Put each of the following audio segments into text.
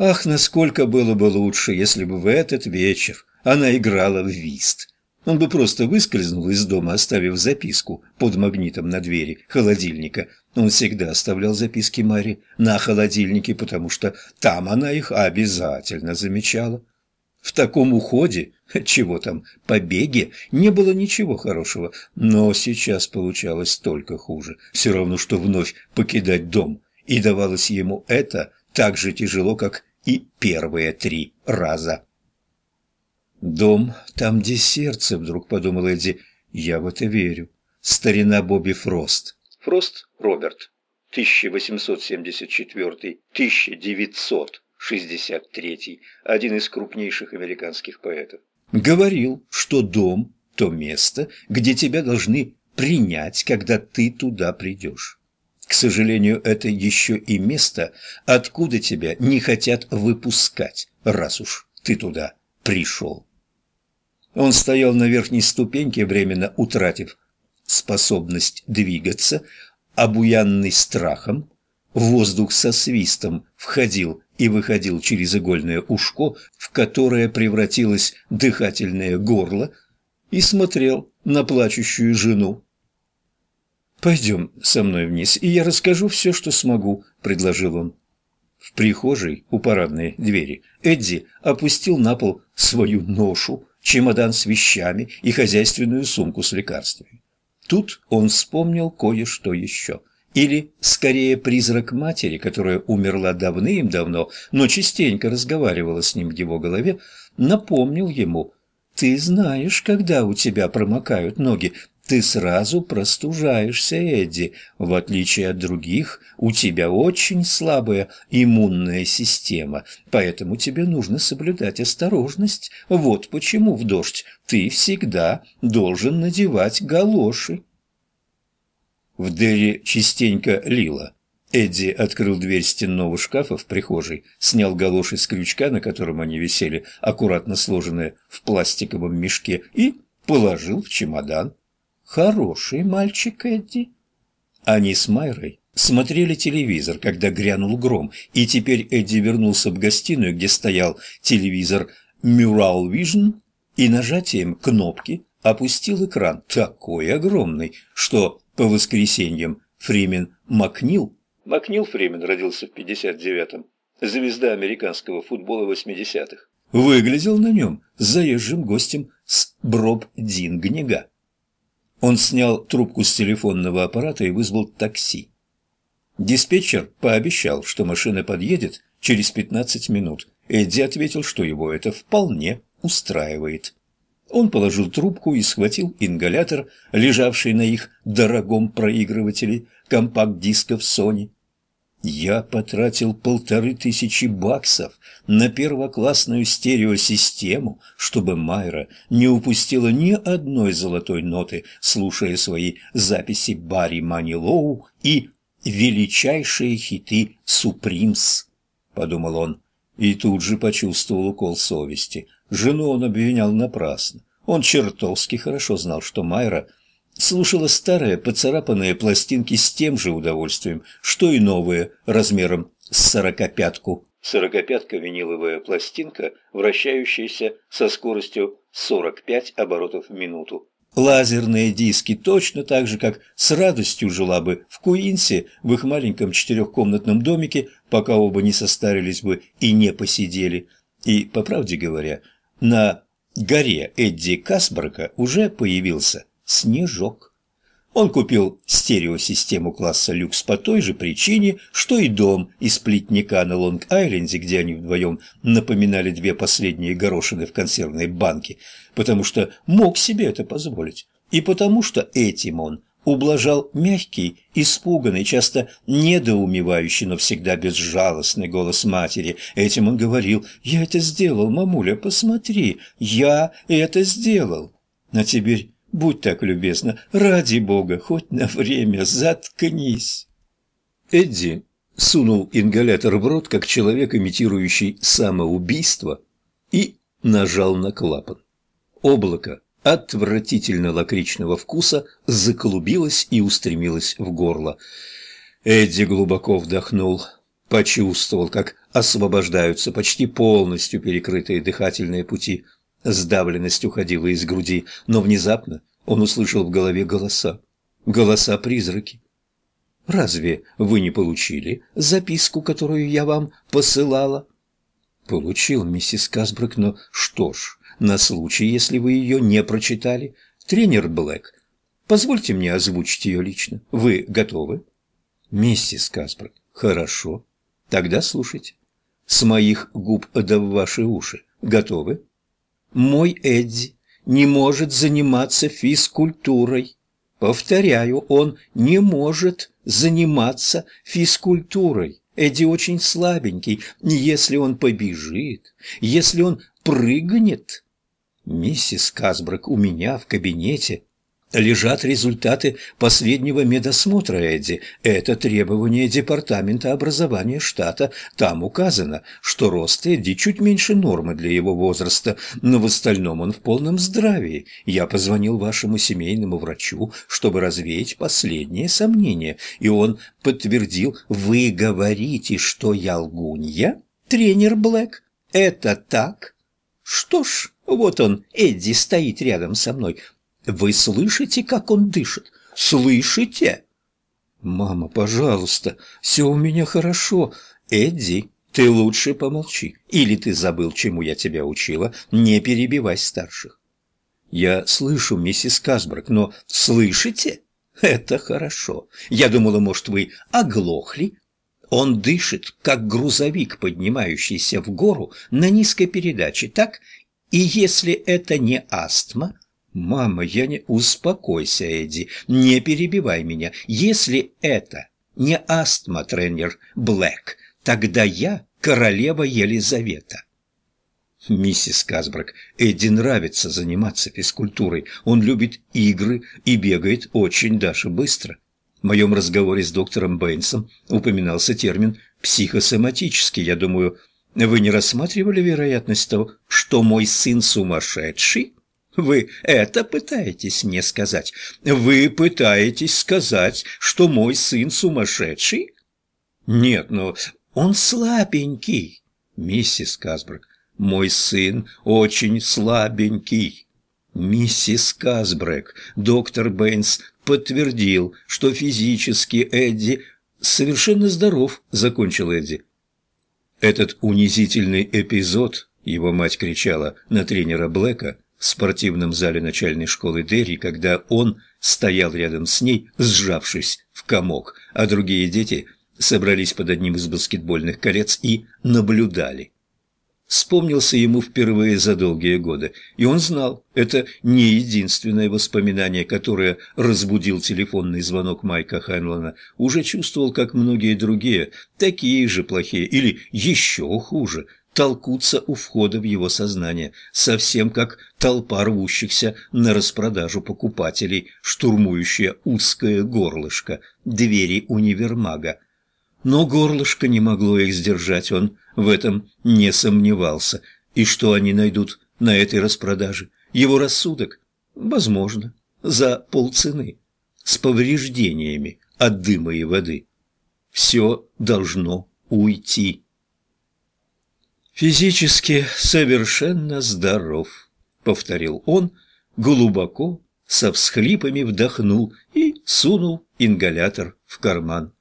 Ах, насколько было бы лучше, если бы в этот вечер она играла в вист. Он бы просто выскользнул из дома, оставив записку под магнитом на двери холодильника. Он всегда оставлял записки Маре на холодильнике, потому что там она их обязательно замечала. В таком уходе, чего там, побеге, не было ничего хорошего, но сейчас получалось только хуже. Все равно, что вновь покидать дом, и давалось ему это так же тяжело, как и первые три раза. «Дом там, где сердце», — вдруг подумал Эдди. «Я в это верю. Старина Бобби Фрост». Фрост Роберт, 1874-1963, один из крупнейших американских поэтов. Говорил, что дом – то место, где тебя должны принять, когда ты туда придешь. К сожалению, это еще и место, откуда тебя не хотят выпускать, раз уж ты туда пришел. Он стоял на верхней ступеньке, временно утратив способность двигаться, обуянный страхом, воздух со свистом входил и выходил через игольное ушко, в которое превратилось дыхательное горло, и смотрел на плачущую жену. «Пойдем со мной вниз, и я расскажу все, что смогу», — предложил он. В прихожей у парадной двери Эдди опустил на пол свою ношу, чемодан с вещами и хозяйственную сумку с лекарствами. Тут он вспомнил кое-что еще. Или, скорее, призрак матери, которая умерла давным-давно, но частенько разговаривала с ним в его голове, напомнил ему «Ты знаешь, когда у тебя промокают ноги, ты сразу простужаешься, Эдди. В отличие от других, у тебя очень слабая иммунная система, поэтому тебе нужно соблюдать осторожность. Вот почему в дождь ты всегда должен надевать галоши. В Дерри частенько лило. Эдди открыл дверь стенного шкафа в прихожей, снял галоши с крючка, на котором они висели, аккуратно сложенные в пластиковом мешке, и положил в чемодан. Хороший мальчик Эдди. Они с Майрой смотрели телевизор, когда грянул гром, и теперь Эдди вернулся в гостиную, где стоял телевизор Mural Vision, и нажатием кнопки опустил экран такой огромный, что по воскресеньям Фримен Макнил Макнил Фримен родился в 59-м, звезда американского футбола 80-х, выглядел на нем заезжим гостем с Броб-Дингнига. Он снял трубку с телефонного аппарата и вызвал такси. Диспетчер пообещал, что машина подъедет через 15 минут. Эдди ответил, что его это вполне устраивает. Он положил трубку и схватил ингалятор, лежавший на их дорогом проигрывателе компакт-дисков Sony. Я потратил полторы тысячи баксов на первоклассную стереосистему, чтобы Майра не упустила ни одной золотой ноты, слушая свои записи Барри Манилоу и величайшие хиты «Супримс», — подумал он, и тут же почувствовал укол совести. Жену он обвинял напрасно. Он чертовски хорошо знал, что Майра слушала старые поцарапанные пластинки с тем же удовольствием, что и новые, размером с сорокопятку. Сорокопятка – виниловая пластинка, вращающаяся со скоростью 45 оборотов в минуту. Лазерные диски точно так же, как с радостью жила бы в Куинсе, в их маленьком четырехкомнатном домике, пока оба не состарились бы и не посидели. И, по правде говоря, на горе Эдди Касберга уже появился Снежок. Он купил стереосистему класса люкс по той же причине, что и дом из плитника на Лонг-Айленде, где они вдвоем напоминали две последние горошины в консервной банке, потому что мог себе это позволить, и потому что этим он ублажал мягкий, испуганный, часто недоумевающий, но всегда безжалостный голос матери. Этим он говорил «Я это сделал, мамуля, посмотри, я это сделал». А теперь Будь так любезна, ради бога, хоть на время заткнись. Эдди сунул ингалятор в рот, как человек, имитирующий самоубийство, и нажал на клапан. Облако отвратительно лакричного вкуса заклубилось и устремилось в горло. Эдди глубоко вдохнул. почувствовал, как освобождаются почти полностью перекрытые дыхательные пути. Сдавленность уходила из груди, но внезапно он услышал в голове голоса. Голоса-призраки. «Разве вы не получили записку, которую я вам посылала?» «Получил, миссис Касбрак, но что ж, на случай, если вы ее не прочитали, тренер Блэк, позвольте мне озвучить ее лично. Вы готовы?» «Миссис Касбрак, хорошо. Тогда слушайте. С моих губ да в ваши уши. Готовы? Мой Эдди не может заниматься физкультурой. Повторяю, он не может заниматься физкультурой. Эдди очень слабенький. Если он побежит, если он прыгнет... Миссис Касбрак у меня в кабинете лежат результаты последнего медосмотра Эдди. Это требование Департамента образования штата. Там указано, что рост Эдди чуть меньше нормы для его возраста, но в остальном он в полном здравии. Я позвонил вашему семейному врачу, чтобы развеять последние сомнения, и он подтвердил, вы говорите, что я лгунья, тренер Блэк? Это так? Что ж, вот он, Эдди, стоит рядом со мной. Вы слышите, как он дышит? Слышите? Мама, пожалуйста, все у меня хорошо. Эдди, ты лучше помолчи. Или ты забыл, чему я тебя учила. Не перебивай старших. Я слышу, миссис Касбрак, но слышите? Это хорошо. Я думала, может, вы оглохли? Он дышит, как грузовик, поднимающийся в гору на низкой передаче, так? И если это не астма, «Мама, я не...» «Успокойся, Эдди, не перебивай меня. Если это не астма, тренер Блэк, тогда я королева Елизавета». «Миссис Казбрак, Эдди нравится заниматься физкультурой. Он любит игры и бегает очень даже быстро». В моем разговоре с доктором Бэйнсом упоминался термин «психосоматический». Я думаю, вы не рассматривали вероятность того, что мой сын сумасшедший? Вы это пытаетесь мне сказать? Вы пытаетесь сказать, что мой сын сумасшедший? Нет, но он слабенький, миссис Казбрак. Мой сын очень слабенький. Миссис Казбрек, доктор Бэйнс подтвердил, что физически Эдди совершенно здоров, закончил Эдди. Этот унизительный эпизод, его мать кричала на тренера Блэка, в спортивном зале начальной школы Дерри, когда он стоял рядом с ней, сжавшись в комок, а другие дети собрались под одним из баскетбольных колец и наблюдали. Вспомнился ему впервые за долгие годы, и он знал, это не единственное воспоминание, которое разбудил телефонный звонок Майка Хэнлона, уже чувствовал, как многие другие, такие же плохие или еще хуже, толкутся у входа в его сознание, совсем как толпа рвущихся на распродажу покупателей, штурмующая узкое горлышко двери универмага. Но горлышко не могло их сдержать, он в этом не сомневался. И что они найдут на этой распродаже? Его рассудок? Возможно, за полцены, с повреждениями от дыма и воды. Все должно уйти. «Физически совершенно здоров», — повторил он, глубоко, со всхлипами вдохнул и сунул ингалятор в карман.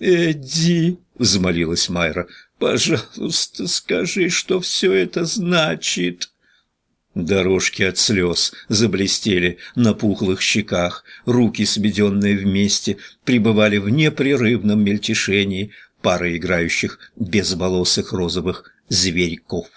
«Эдди», — взмолилась Майра, — «пожалуйста, скажи, что все это значит». Дорожки от слез заблестели на пухлых щеках, руки, сведенные вместе, пребывали в непрерывном мельтешении пары играющих безволосых розовых зверьков.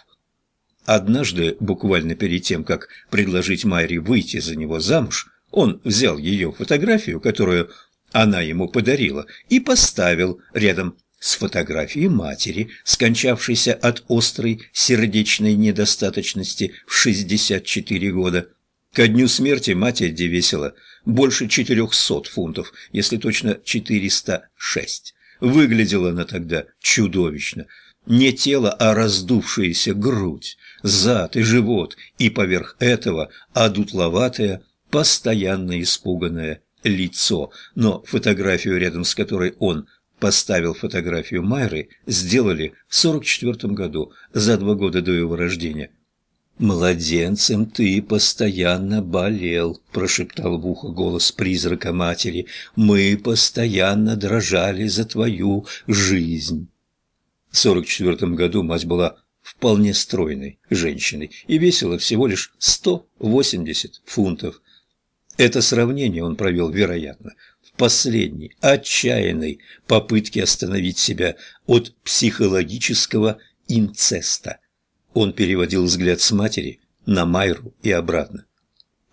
Однажды, буквально перед тем, как предложить Майре выйти за него замуж, он взял ее фотографию, которую она ему подарила, и поставил рядом с фотографией матери, скончавшейся от острой сердечной недостаточности в 64 года. Ко дню смерти мать Эдди весила больше 400 фунтов, если точно 406. Выглядела она тогда чудовищно – не тело, а раздувшаяся грудь, зад и живот, и поверх этого одутловатое, постоянно испуганное лицо. Но фотографию, рядом с которой он поставил фотографию Майры, сделали в 44 году, за два года до его рождения. «Младенцем ты постоянно болел», – прошептал в ухо голос призрака матери. «Мы постоянно дрожали за твою жизнь». В 44 году мать была вполне стройной женщиной и весила всего лишь 180 фунтов. Это сравнение он провел, вероятно, в последней, отчаянной попытке остановить себя от психологического инцеста. Он переводил взгляд с матери на Майру и обратно.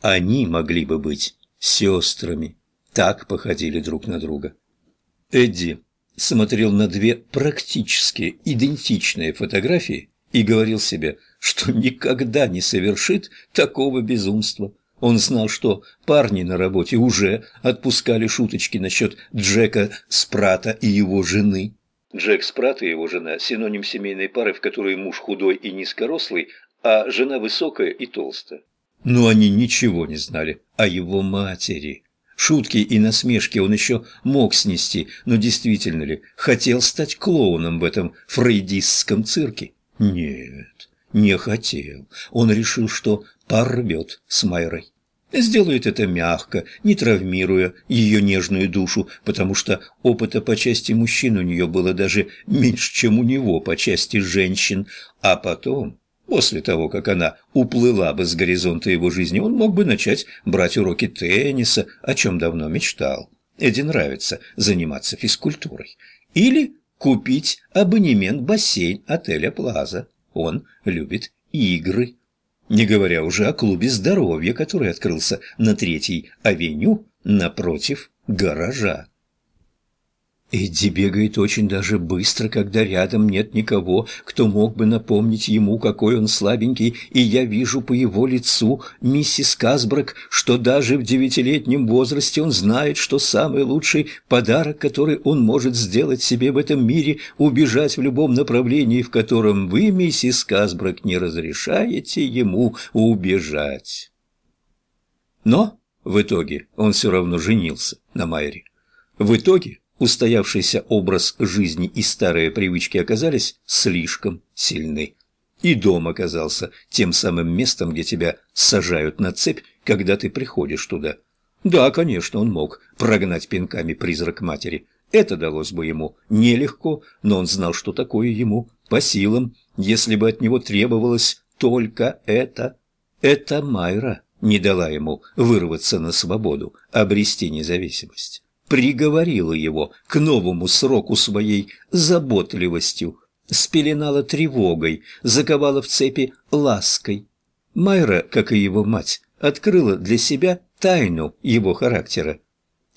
Они могли бы быть сестрами, так походили друг на друга. Эдди смотрел на две практически идентичные фотографии и говорил себе, что никогда не совершит такого безумства. Он знал, что парни на работе уже отпускали шуточки насчет Джека Спрата и его жены. Джек Спрат и его жена – синоним семейной пары, в которой муж худой и низкорослый, а жена высокая и толстая. Но они ничего не знали о его матери. Шутки и насмешки он еще мог снести, но действительно ли хотел стать клоуном в этом фрейдистском цирке? Нет, не хотел. Он решил, что порвет с Майрой. Сделает это мягко, не травмируя ее нежную душу, потому что опыта по части мужчин у нее было даже меньше, чем у него по части женщин. А потом, после того, как она уплыла бы с горизонта его жизни, он мог бы начать брать уроки тенниса, о чем давно мечтал. Эдди нравится заниматься физкультурой. Или купить абонемент бассейн отеля «Плаза». Он любит игры. Не говоря уже о клубе здоровья, который открылся на Третьей авеню напротив гаража. Эдди бегает очень даже быстро, когда рядом нет никого, кто мог бы напомнить ему, какой он слабенький, и я вижу по его лицу, миссис Казбрак, что даже в девятилетнем возрасте он знает, что самый лучший подарок, который он может сделать себе в этом мире, убежать в любом направлении, в котором вы, миссис Казбрак, не разрешаете ему убежать. Но в итоге он все равно женился на Майре. В итоге устоявшийся образ жизни и старые привычки оказались слишком сильны. И дом оказался тем самым местом, где тебя сажают на цепь, когда ты приходишь туда. Да, конечно, он мог прогнать пинками призрак матери. Это далось бы ему нелегко, но он знал, что такое ему по силам, если бы от него требовалось только это. Это Майра не дала ему вырваться на свободу, обрести независимость приговорила его к новому сроку своей заботливостью, спеленала тревогой, заковала в цепи лаской. Майра, как и его мать, открыла для себя тайну его характера.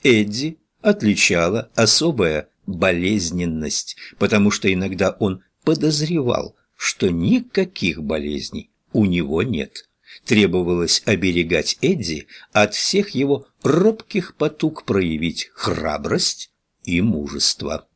Эдди отличала особая болезненность, потому что иногда он подозревал, что никаких болезней у него нет требовалось оберегать Эдди от всех его робких потуг проявить храбрость и мужество.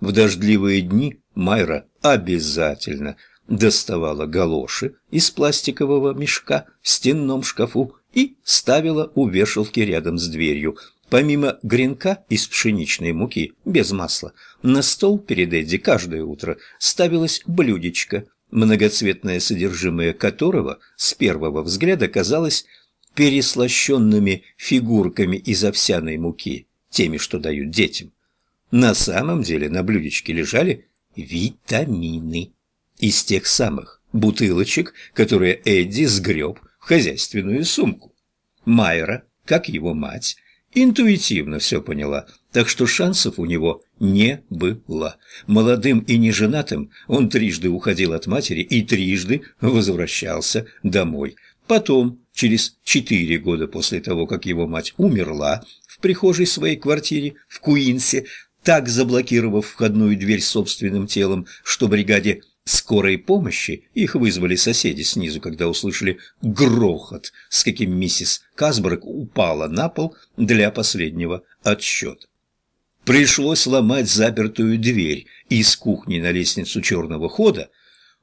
В дождливые дни Майра обязательно доставала галоши из пластикового мешка в стенном шкафу и ставила у вешалки рядом с дверью. Помимо гренка из пшеничной муки, без масла, на стол перед Эдди каждое утро ставилось блюдечко многоцветное содержимое которого с первого взгляда казалось переслащенными фигурками из овсяной муки, теми, что дают детям. На самом деле на блюдечке лежали витамины из тех самых бутылочек, которые Эдди сгреб в хозяйственную сумку. Майра, как его мать, интуитивно все поняла, так что шансов у него не было. Молодым и неженатым он трижды уходил от матери и трижды возвращался домой. Потом, через четыре года после того, как его мать умерла, в прихожей своей квартире в Куинсе, так заблокировав входную дверь собственным телом, что бригаде скорой помощи их вызвали соседи снизу, когда услышали грохот, с каким миссис Касберг упала на пол для последнего отсчета. Пришлось ломать запертую дверь из кухни на лестницу черного хода.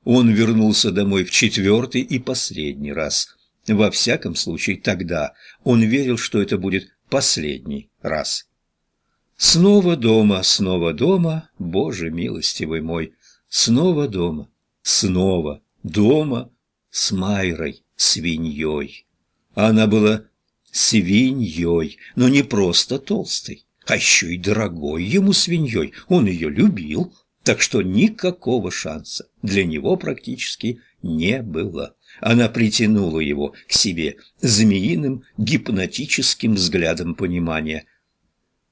Он вернулся домой в четвертый и последний раз. Во всяком случае, тогда он верил, что это будет последний раз. Снова дома, снова дома, Боже милостивый мой, снова дома, снова дома с Майрой, свиньей. Она была свиньей, но не просто толстой, а еще и дорогой ему свиньей. Он ее любил, так что никакого шанса для него практически не было. Она притянула его к себе змеиным гипнотическим взглядом понимания.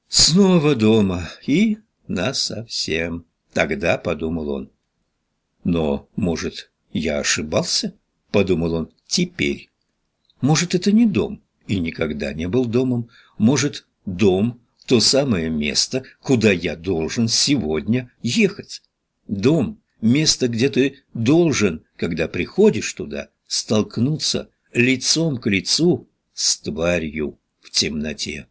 Снова дома и насовсем. Тогда подумал он. Но, может, я ошибался? Подумал он теперь. Может, это не дом и никогда не был домом. Может, дом – то самое место, куда я должен сегодня ехать. Дом – место, где ты должен, когда приходишь туда, столкнуться лицом к лицу с тварью в темноте.